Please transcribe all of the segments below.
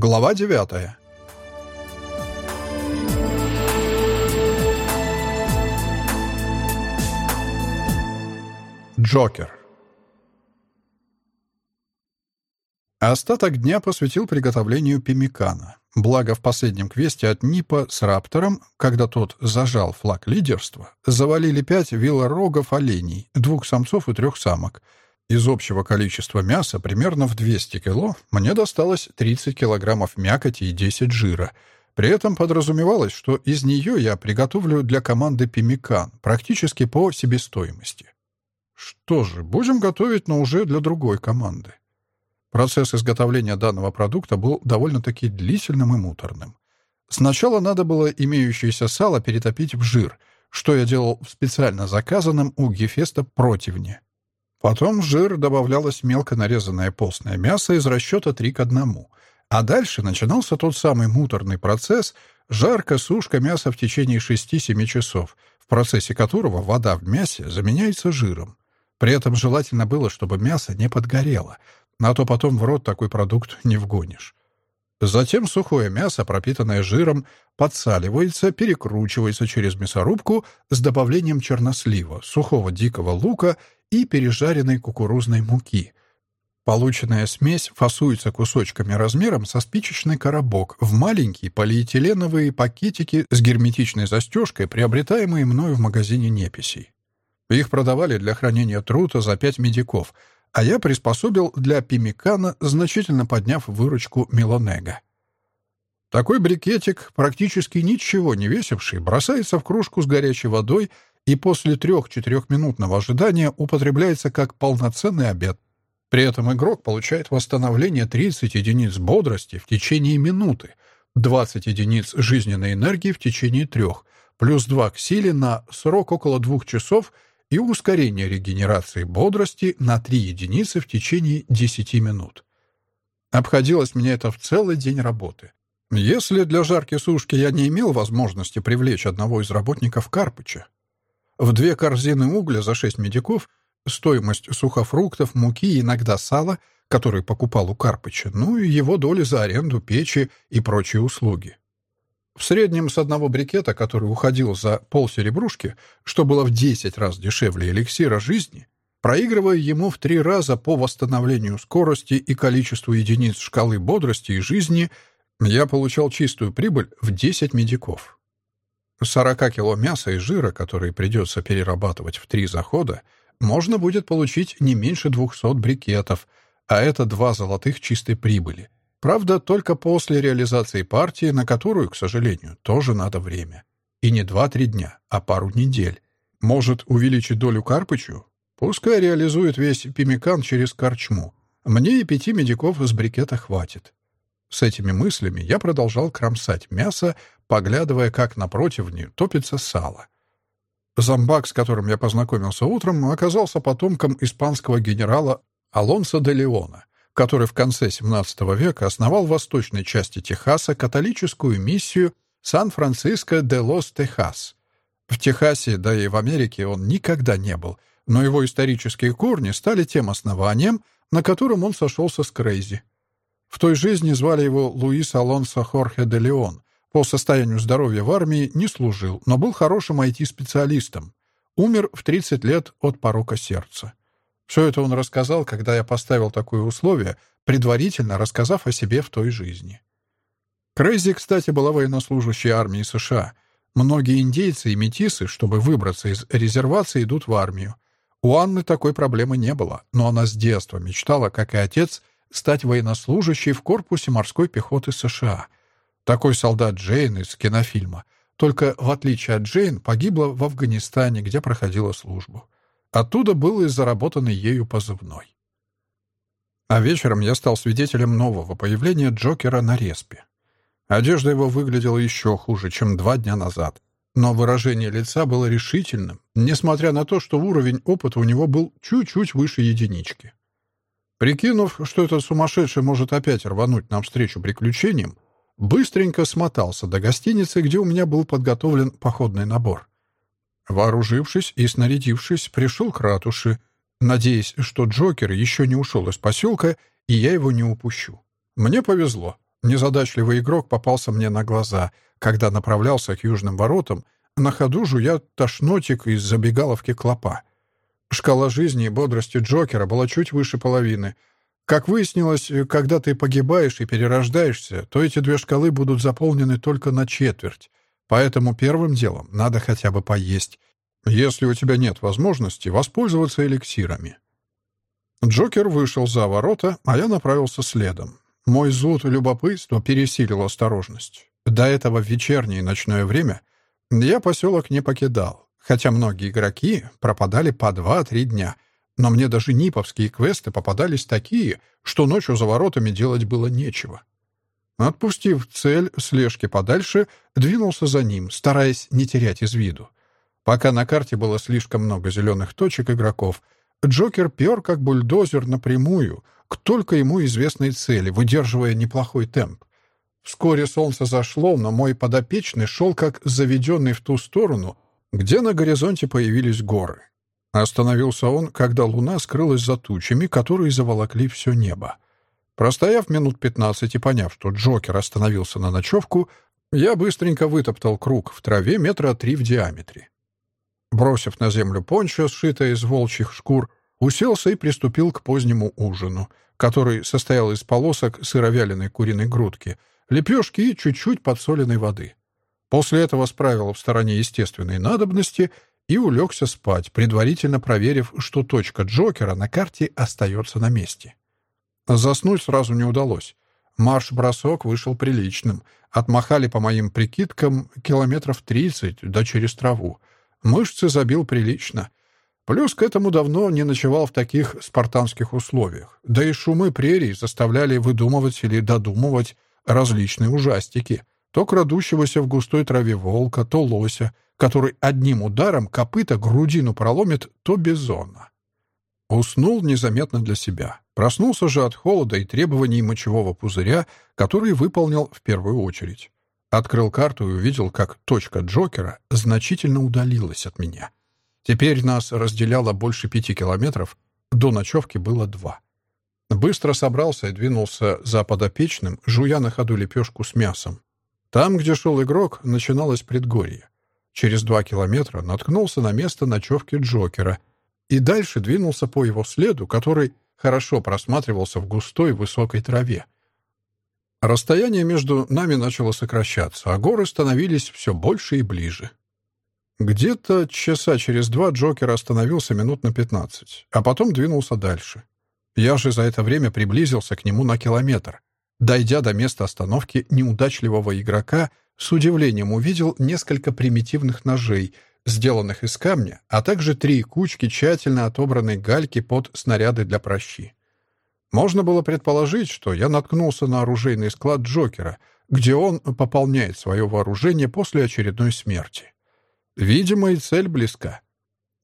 Глава девятая. Джокер. Остаток дня посвятил приготовлению пимикана. Благо, в последнем квесте от Нипа с Раптором, когда тот зажал флаг лидерства, завалили пять вилорогов оленей, двух самцов и трех самок — из общего количества мяса, примерно в 200 кило, мне досталось 30 килограммов мякоти и 10 жира. При этом подразумевалось, что из нее я приготовлю для команды пимикан, практически по себестоимости. Что же, будем готовить, но уже для другой команды. Процесс изготовления данного продукта был довольно-таки длительным и муторным. Сначала надо было имеющееся сало перетопить в жир, что я делал в специально заказанном у Гефеста противне. Потом в жир добавлялось мелко нарезанное постное мясо из расчета 3 к 1. А дальше начинался тот самый муторный процесс жарка-сушка мяса в течение 6-7 часов, в процессе которого вода в мясе заменяется жиром. При этом желательно было, чтобы мясо не подгорело, а то потом в рот такой продукт не вгонишь. Затем сухое мясо, пропитанное жиром, подсаливается, перекручивается через мясорубку с добавлением чернослива, сухого дикого лука и пережаренной кукурузной муки. Полученная смесь фасуется кусочками размером со спичечный коробок в маленькие полиэтиленовые пакетики с герметичной застежкой, приобретаемые мною в магазине неписей. Их продавали для хранения трута за 5 медиков, а я приспособил для пимикана, значительно подняв выручку Мелонега. Такой брикетик, практически ничего не весивший, бросается в кружку с горячей водой и после трех-четырехминутного ожидания употребляется как полноценный обед. При этом игрок получает восстановление 30 единиц бодрости в течение минуты, 20 единиц жизненной энергии в течение трех, плюс 2 к силе на срок около двух часов и ускорение регенерации бодрости на 3 единицы в течение 10 минут. Обходилось мне это в целый день работы. Если для жарки-сушки я не имел возможности привлечь одного из работников Карпыча, в две корзины угля за шесть медиков, стоимость сухофруктов, муки иногда сала, который покупал у Карпыча, ну и его доли за аренду печи и прочие услуги. В среднем с одного брикета, который уходил за полсеребрушки, что было в 10 раз дешевле эликсира жизни, проигрывая ему в три раза по восстановлению скорости и количеству единиц шкалы бодрости и жизни, я получал чистую прибыль в 10 медиков. 40 кило мяса и жира, которые придется перерабатывать в три захода, можно будет получить не меньше 200 брикетов, а это два золотых чистой прибыли. Правда, только после реализации партии, на которую, к сожалению, тоже надо время. И не 2-3 дня, а пару недель. Может увеличить долю Карпычу? Пускай реализует весь пимикан через корчму. Мне и пяти медиков из брикета хватит. С этими мыслями я продолжал кромсать мясо, поглядывая, как на противне топится сало. Зомбак, с которым я познакомился утром, оказался потомком испанского генерала Алонсо де Леона, который в конце XVII века основал в восточной части Техаса католическую миссию Сан-Франциско де Лос-Техас. В Техасе, да и в Америке он никогда не был, но его исторические корни стали тем основанием, на котором он сошелся с Крейзи. В той жизни звали его Луис Алонсо Хорхе де Леон. По состоянию здоровья в армии не служил, но был хорошим IT-специалистом. Умер в 30 лет от порока сердца. Все это он рассказал, когда я поставил такое условие, предварительно рассказав о себе в той жизни. Крейзи, кстати, была военнослужащей армии США. Многие индейцы и метисы, чтобы выбраться из резервации, идут в армию. У Анны такой проблемы не было, но она с детства мечтала, как и отец, стать военнослужащей в корпусе морской пехоты США. Такой солдат Джейн из кинофильма. Только, в отличие от Джейн, погибла в Афганистане, где проходила службу. Оттуда был и заработанный ею позывной. А вечером я стал свидетелем нового появления Джокера на респе. Одежда его выглядела еще хуже, чем два дня назад. Но выражение лица было решительным, несмотря на то, что уровень опыта у него был чуть-чуть выше единички. Прикинув, что этот сумасшедший может опять рвануть навстречу приключениям, быстренько смотался до гостиницы, где у меня был подготовлен походный набор. Вооружившись и снарядившись, пришел к ратуше, надеясь, что Джокер еще не ушел из поселка, и я его не упущу. Мне повезло. Незадачливый игрок попался мне на глаза, когда направлялся к южным воротам, на ходу жуя тошнотик из забегаловки клопа. Шкала жизни и бодрости Джокера была чуть выше половины. Как выяснилось, когда ты погибаешь и перерождаешься, то эти две шкалы будут заполнены только на четверть. Поэтому первым делом надо хотя бы поесть, если у тебя нет возможности воспользоваться эликсирами. Джокер вышел за ворота, а я направился следом. Мой зуд любопытства пересилил осторожность. До этого в вечернее и ночное время я поселок не покидал, хотя многие игроки пропадали по два-три дня, но мне даже ниповские квесты попадались такие, что ночью за воротами делать было нечего. Отпустив цель слежки подальше, двинулся за ним, стараясь не терять из виду. Пока на карте было слишком много зеленых точек игроков, Джокер пер как бульдозер напрямую, к только ему известной цели, выдерживая неплохой темп. Вскоре солнце зашло, но мой подопечный шел как заведенный в ту сторону, где на горизонте появились горы. Остановился он, когда луна скрылась за тучами, которые заволокли все небо. Простояв минут пятнадцать и поняв, что Джокер остановился на ночевку, я быстренько вытоптал круг в траве метра три в диаметре. Бросив на землю пончо, сшитое из волчьих шкур, уселся и приступил к позднему ужину, который состоял из полосок сыровяленой куриной грудки, лепешки и чуть-чуть подсоленной воды. После этого справил в стороне естественной надобности и улегся спать, предварительно проверив, что точка Джокера на карте остается на месте. Заснуть сразу не удалось. Марш-бросок вышел приличным. Отмахали, по моим прикидкам, километров тридцать, да через траву. Мышцы забил прилично. Плюс к этому давно не ночевал в таких спартанских условиях. Да и шумы прерий заставляли выдумывать или додумывать различные ужастики. То крадущегося в густой траве волка, то лося, который одним ударом копыта грудину проломит, то бизона. Уснул незаметно для себя. Проснулся же от холода и требований мочевого пузыря, который выполнил в первую очередь. Открыл карту и увидел, как точка Джокера значительно удалилась от меня. Теперь нас разделяло больше пяти километров, до ночевки было два. Быстро собрался и двинулся за подопечным, жуя на ходу лепешку с мясом. Там, где шел игрок, начиналось предгорье. Через два километра наткнулся на место ночевки Джокера и дальше двинулся по его следу, который хорошо просматривался в густой высокой траве. Расстояние между нами начало сокращаться, а горы становились все больше и ближе. Где-то часа через два Джокер остановился минут на пятнадцать, а потом двинулся дальше. Я же за это время приблизился к нему на километр. Дойдя до места остановки неудачливого игрока, с удивлением увидел несколько примитивных ножей — сделанных из камня, а также три кучки тщательно отобранной гальки под снаряды для прощи. Можно было предположить, что я наткнулся на оружейный склад Джокера, где он пополняет свое вооружение после очередной смерти. Видимо, и цель близка.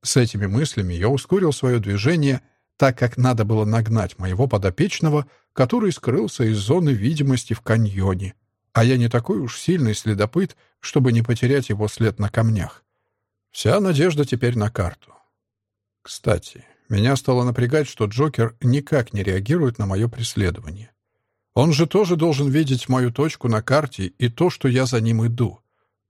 С этими мыслями я ускорил свое движение, так как надо было нагнать моего подопечного, который скрылся из зоны видимости в каньоне, а я не такой уж сильный следопыт, чтобы не потерять его след на камнях. Вся надежда теперь на карту. Кстати, меня стало напрягать, что Джокер никак не реагирует на мое преследование. Он же тоже должен видеть мою точку на карте и то, что я за ним иду.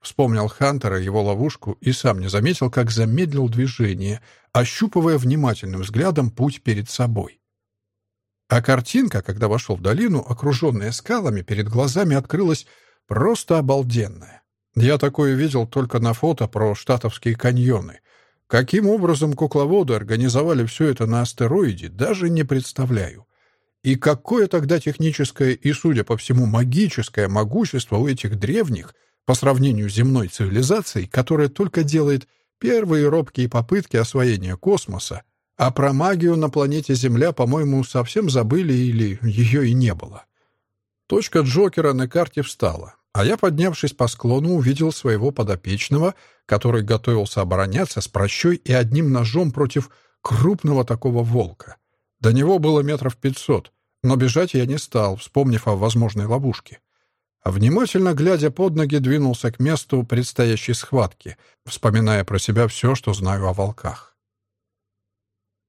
Вспомнил Хантера, его ловушку, и сам не заметил, как замедлил движение, ощупывая внимательным взглядом путь перед собой. А картинка, когда вошел в долину, окруженная скалами, перед глазами открылась просто обалденная. Я такое видел только на фото про штатовские каньоны. Каким образом кукловоды организовали все это на астероиде, даже не представляю. И какое тогда техническое и, судя по всему, магическое могущество у этих древних по сравнению с земной цивилизацией, которая только делает первые робкие попытки освоения космоса, а про магию на планете Земля, по-моему, совсем забыли или ее и не было. Точка Джокера на карте встала. А я, поднявшись по склону, увидел своего подопечного, который готовился обороняться с прощой и одним ножом против крупного такого волка. До него было метров пятьсот, но бежать я не стал, вспомнив о возможной ловушке. А внимательно глядя под ноги, двинулся к месту предстоящей схватки, вспоминая про себя все, что знаю о волках.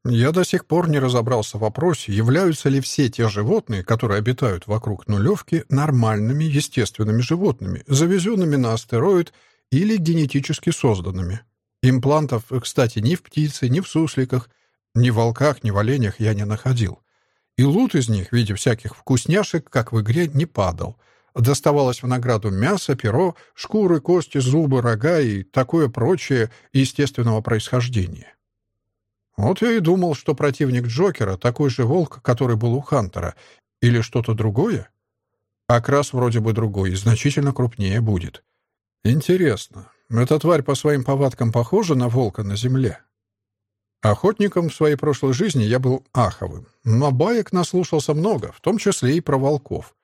Я до сих пор не разобрался в вопросе, являются ли все те животные, которые обитают вокруг нулевки, нормальными естественными животными, завезенными на астероид или генетически созданными. Имплантов, кстати, ни в птице, ни в сусликах, ни в волках, ни в оленях я не находил. И лут из них в виде всяких вкусняшек, как в игре, не падал. Доставалось в награду мясо, перо, шкуры, кости, зубы, рога и такое прочее естественного происхождения. Вот я и думал, что противник Джокера — такой же волк, который был у Хантера, или что-то другое. Окрас вроде бы другой и значительно крупнее будет. Интересно, эта тварь по своим повадкам похожа на волка на земле? Охотником в своей прошлой жизни я был аховым, но баек наслушался много, в том числе и про волков.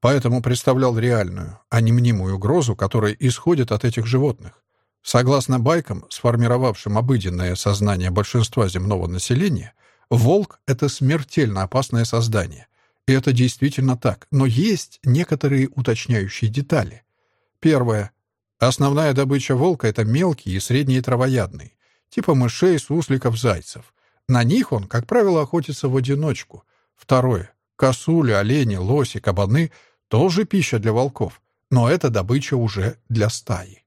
Поэтому представлял реальную, а не мнимую угрозу, которая исходит от этих животных. Согласно байкам, сформировавшим обыденное сознание большинства земного населения, волк — это смертельно опасное создание. И это действительно так, но есть некоторые уточняющие детали. Первое. Основная добыча волка — это мелкие и средние травоядные, типа мышей, сусликов, зайцев. На них он, как правило, охотится в одиночку. Второе. Косули, олени, лоси, кабаны — тоже пища для волков, но это добыча уже для стаи.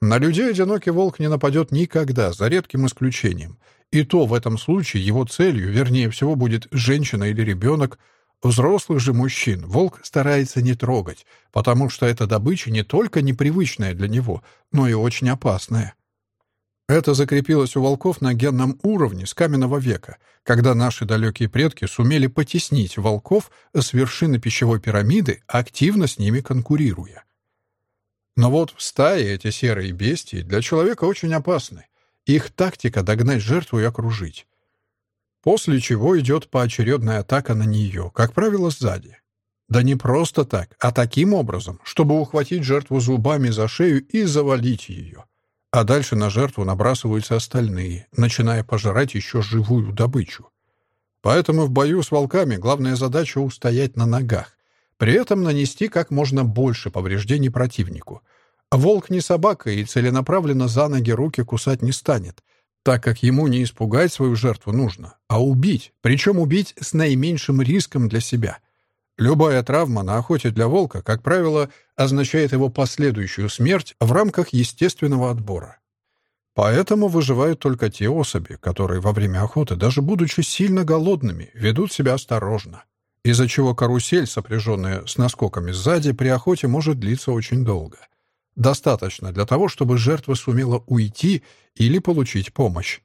На людей одинокий волк не нападет никогда, за редким исключением. И то в этом случае его целью, вернее всего, будет женщина или ребенок. Взрослых же мужчин волк старается не трогать, потому что эта добыча не только непривычная для него, но и очень опасная. Это закрепилось у волков на генном уровне с каменного века, когда наши далекие предки сумели потеснить волков с вершины пищевой пирамиды, активно с ними конкурируя. Но вот в стае эти серые бестии для человека очень опасны. Их тактика — догнать жертву и окружить. После чего идет поочередная атака на нее, как правило, сзади. Да не просто так, а таким образом, чтобы ухватить жертву зубами за шею и завалить ее. А дальше на жертву набрасываются остальные, начиная пожирать еще живую добычу. Поэтому в бою с волками главная задача — устоять на ногах, при этом нанести как можно больше повреждений противнику. Волк не собака и целенаправленно за ноги руки кусать не станет, так как ему не испугать свою жертву нужно, а убить, причем убить с наименьшим риском для себя. Любая травма на охоте для волка, как правило, означает его последующую смерть в рамках естественного отбора. Поэтому выживают только те особи, которые во время охоты, даже будучи сильно голодными, ведут себя осторожно из-за чего карусель, сопряженная с наскоками сзади, при охоте может длиться очень долго. Достаточно для того, чтобы жертва сумела уйти или получить помощь.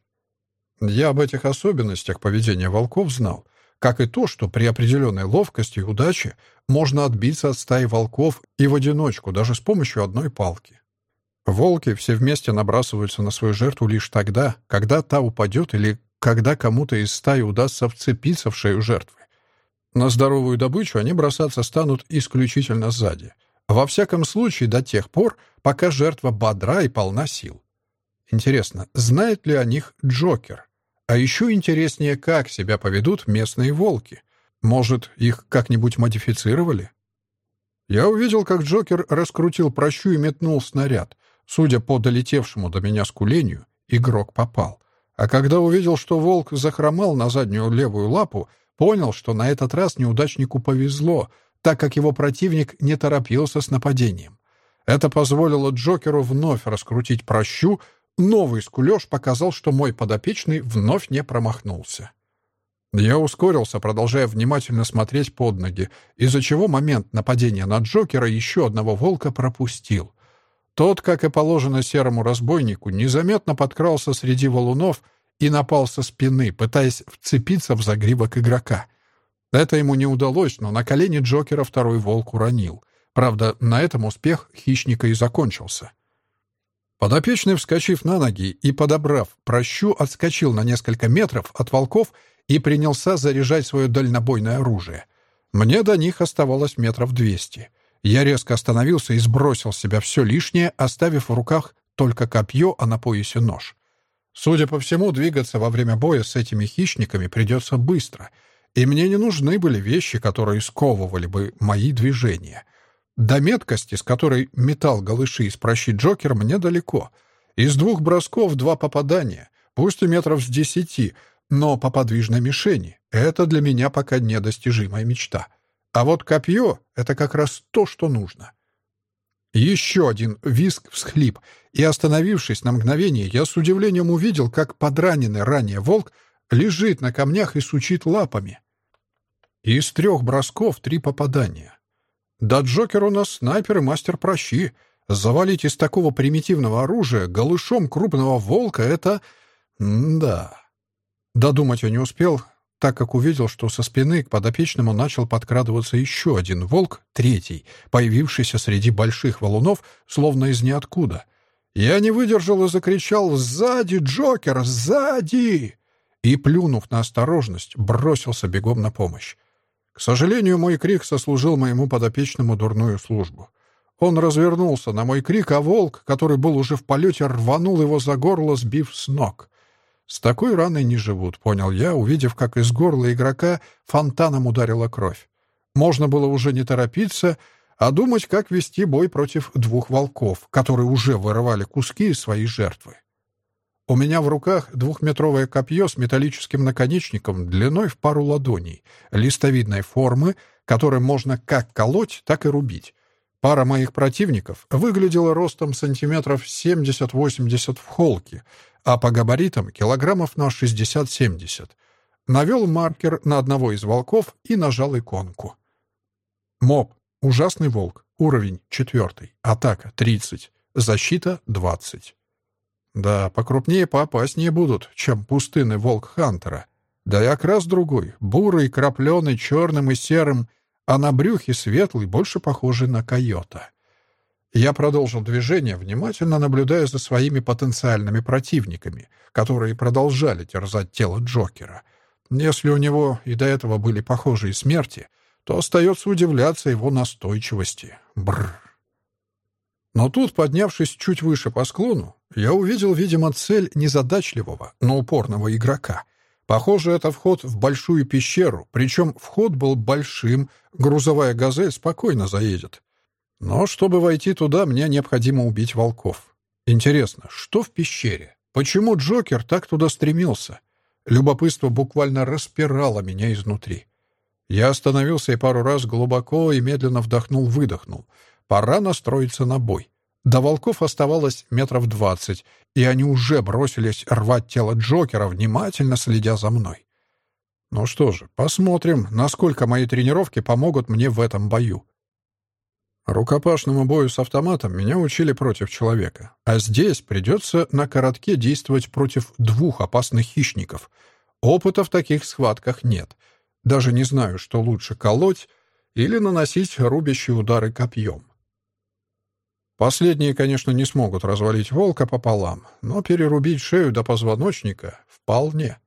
Я об этих особенностях поведения волков знал, как и то, что при определенной ловкости и удаче можно отбиться от стаи волков и в одиночку, даже с помощью одной палки. Волки все вместе набрасываются на свою жертву лишь тогда, когда та упадет или когда кому-то из стаи удастся вцепиться в шею жертвы. На здоровую добычу они бросаться станут исключительно сзади. Во всяком случае, до тех пор, пока жертва бодра и полна сил. Интересно, знает ли о них Джокер? А еще интереснее, как себя поведут местные волки. Может, их как-нибудь модифицировали? Я увидел, как Джокер раскрутил прощу и метнул снаряд. Судя по долетевшему до меня скулению, игрок попал. А когда увидел, что волк захромал на заднюю левую лапу, Понял, что на этот раз неудачнику повезло, так как его противник не торопился с нападением. Это позволило Джокеру вновь раскрутить прощу, новый скулёж показал, что мой подопечный вновь не промахнулся. Я ускорился, продолжая внимательно смотреть под ноги, из-за чего момент нападения на Джокера еще одного волка пропустил. Тот, как и положено серому разбойнику, незаметно подкрался среди валунов и напал со спины, пытаясь вцепиться в загривок игрока. Это ему не удалось, но на колени Джокера второй волк уронил. Правда, на этом успех хищника и закончился. Подопечный, вскочив на ноги и подобрав прощу, отскочил на несколько метров от волков и принялся заряжать свое дальнобойное оружие. Мне до них оставалось метров двести. Я резко остановился и сбросил с себя все лишнее, оставив в руках только копье, а на поясе нож. Судя по всему, двигаться во время боя с этими хищниками придется быстро, и мне не нужны были вещи, которые сковывали бы мои движения. До меткости, с которой метал голыши из прощи Джокер, мне далеко. Из двух бросков два попадания, пусть и метров с десяти, но по подвижной мишени. Это для меня пока недостижимая мечта. А вот копье — это как раз то, что нужно. Еще один виск-всхлип, и, остановившись на мгновение, я с удивлением увидел, как подраненный ранее волк лежит на камнях и сучит лапами. Из трех бросков три попадания. Да Джокер у нас снайпер и мастер прощи. Завалить из такого примитивного оружия голышом крупного волка — это... М да. Додумать я не успел, так как увидел, что со спины к подопечному начал подкрадываться еще один волк, третий, появившийся среди больших валунов, словно из ниоткуда. Я не выдержал и закричал «Сзади, Джокер, сзади!» и, плюнув на осторожность, бросился бегом на помощь. К сожалению, мой крик сослужил моему подопечному дурную службу. Он развернулся на мой крик, а волк, который был уже в полете, рванул его за горло, сбив с ног. С такой раной не живут, понял я, увидев, как из горла игрока фонтаном ударила кровь. Можно было уже не торопиться, а думать, как вести бой против двух волков, которые уже вырывали куски из своей жертвы. У меня в руках двухметровое копье с металлическим наконечником длиной в пару ладоней, листовидной формы, которым можно как колоть, так и рубить. Пара моих противников выглядела ростом сантиметров 70-80 в холке, а по габаритам килограммов на 60-70. Навел маркер на одного из волков и нажал иконку. Моб. Ужасный волк. Уровень 4. Атака 30. Защита 20. Да, покрупнее, поопаснее будут, чем пустынный волк Хантера. Да и окрас другой, бурый, крапленый, черным и серым, а на брюхе светлый, больше похожий на койота. Я продолжил движение, внимательно наблюдая за своими потенциальными противниками, которые продолжали терзать тело Джокера. Если у него и до этого были похожие смерти, то остается удивляться его настойчивости. Бррр. Но тут, поднявшись чуть выше по склону, я увидел, видимо, цель незадачливого, но упорного игрока. Похоже, это вход в большую пещеру, причем вход был большим, грузовая «Газель» спокойно заедет. Но чтобы войти туда, мне необходимо убить волков. Интересно, что в пещере? Почему Джокер так туда стремился? Любопытство буквально распирало меня изнутри. Я остановился и пару раз глубоко и медленно вдохнул-выдохнул. Пора настроиться на бой. До волков оставалось метров двадцать, и они уже бросились рвать тело Джокера, внимательно следя за мной. Ну что же, посмотрим, насколько мои тренировки помогут мне в этом бою. Рукопашному бою с автоматом меня учили против человека, а здесь придется на коротке действовать против двух опасных хищников. Опыта в таких схватках нет. Даже не знаю, что лучше колоть или наносить рубящие удары копьем. Последние, конечно, не смогут развалить волка пополам, но перерубить шею до позвоночника — вполне.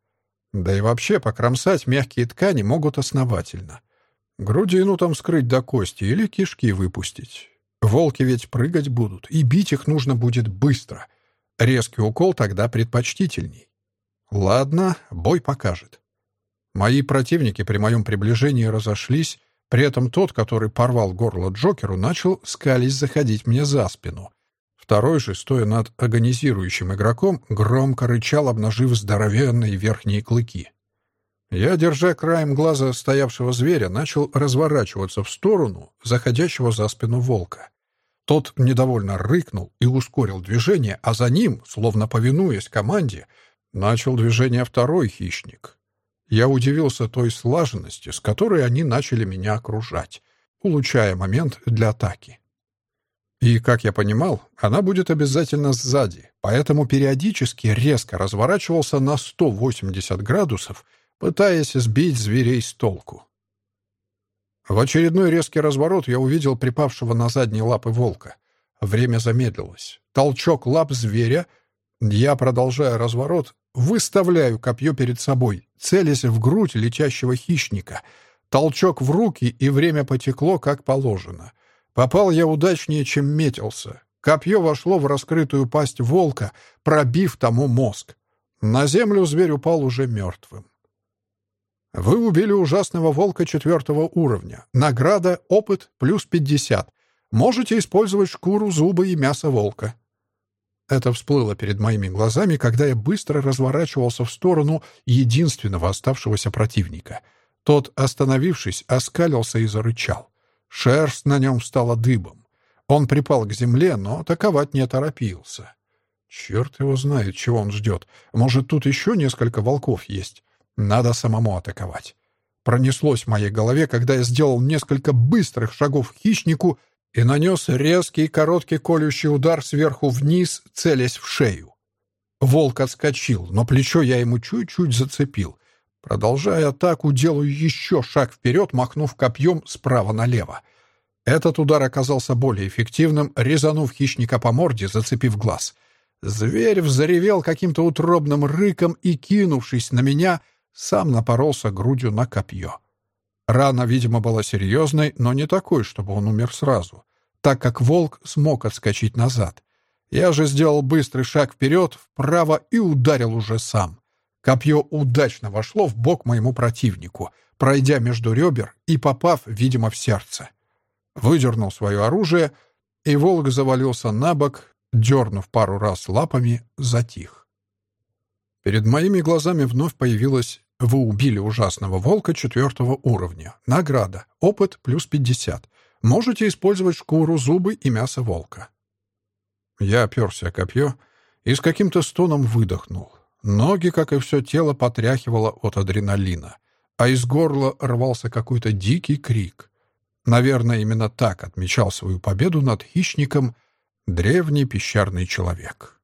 Да и вообще покромсать мягкие ткани могут основательно. Грудину там скрыть до кости или кишки выпустить. Волки ведь прыгать будут, и бить их нужно будет быстро. Резкий укол тогда предпочтительней. Ладно, бой покажет. Мои противники при моем приближении разошлись, при этом тот, который порвал горло Джокеру, начал скались заходить мне за спину. Второй же, стоя над агонизирующим игроком, громко рычал, обнажив здоровенные верхние клыки. Я, держа краем глаза стоявшего зверя, начал разворачиваться в сторону заходящего за спину волка. Тот недовольно рыкнул и ускорил движение, а за ним, словно повинуясь команде, начал движение второй хищник. Я удивился той слаженности, с которой они начали меня окружать, улучшая момент для атаки. И, как я понимал, она будет обязательно сзади, поэтому периодически резко разворачивался на 180 градусов пытаясь сбить зверей с толку. В очередной резкий разворот я увидел припавшего на задние лапы волка. Время замедлилось. Толчок лап зверя. Я, продолжая разворот, выставляю копье перед собой, целясь в грудь летящего хищника. Толчок в руки, и время потекло, как положено. Попал я удачнее, чем метился. Копье вошло в раскрытую пасть волка, пробив тому мозг. На землю зверь упал уже мертвым. Вы убили ужасного волка четвертого уровня. Награда — опыт плюс 50. Можете использовать шкуру, зубы и мясо волка. Это всплыло перед моими глазами, когда я быстро разворачивался в сторону единственного оставшегося противника. Тот, остановившись, оскалился и зарычал. Шерсть на нем стала дыбом. Он припал к земле, но атаковать не торопился. Черт его знает, чего он ждет. Может, тут еще несколько волков есть. Надо самому атаковать. Пронеслось в моей голове, когда я сделал несколько быстрых шагов к хищнику и нанес резкий короткий колющий удар сверху вниз, целясь в шею. Волк отскочил, но плечо я ему чуть-чуть зацепил. Продолжая атаку, делаю еще шаг вперед, махнув копьем справа налево. Этот удар оказался более эффективным, резанув хищника по морде, зацепив глаз. Зверь взревел каким-то утробным рыком и, кинувшись на меня, сам напоролся грудью на копье. Рана, видимо, была серьезной, но не такой, чтобы он умер сразу, так как волк смог отскочить назад. Я же сделал быстрый шаг вперед, вправо и ударил уже сам. Копье удачно вошло в бок моему противнику, пройдя между ребер и попав, видимо, в сердце. Выдернул свое оружие, и волк завалился на бок, дернув пару раз лапами, затих. Перед моими глазами вновь появилась вы убили ужасного волка четвертого уровня. Награда. Опыт плюс 50. Можете использовать шкуру, зубы и мясо волка. Я оперся о копье и с каким-то стоном выдохнул. Ноги, как и все тело, потряхивало от адреналина, а из горла рвался какой-то дикий крик. Наверное, именно так отмечал свою победу над хищником древний пещерный человек.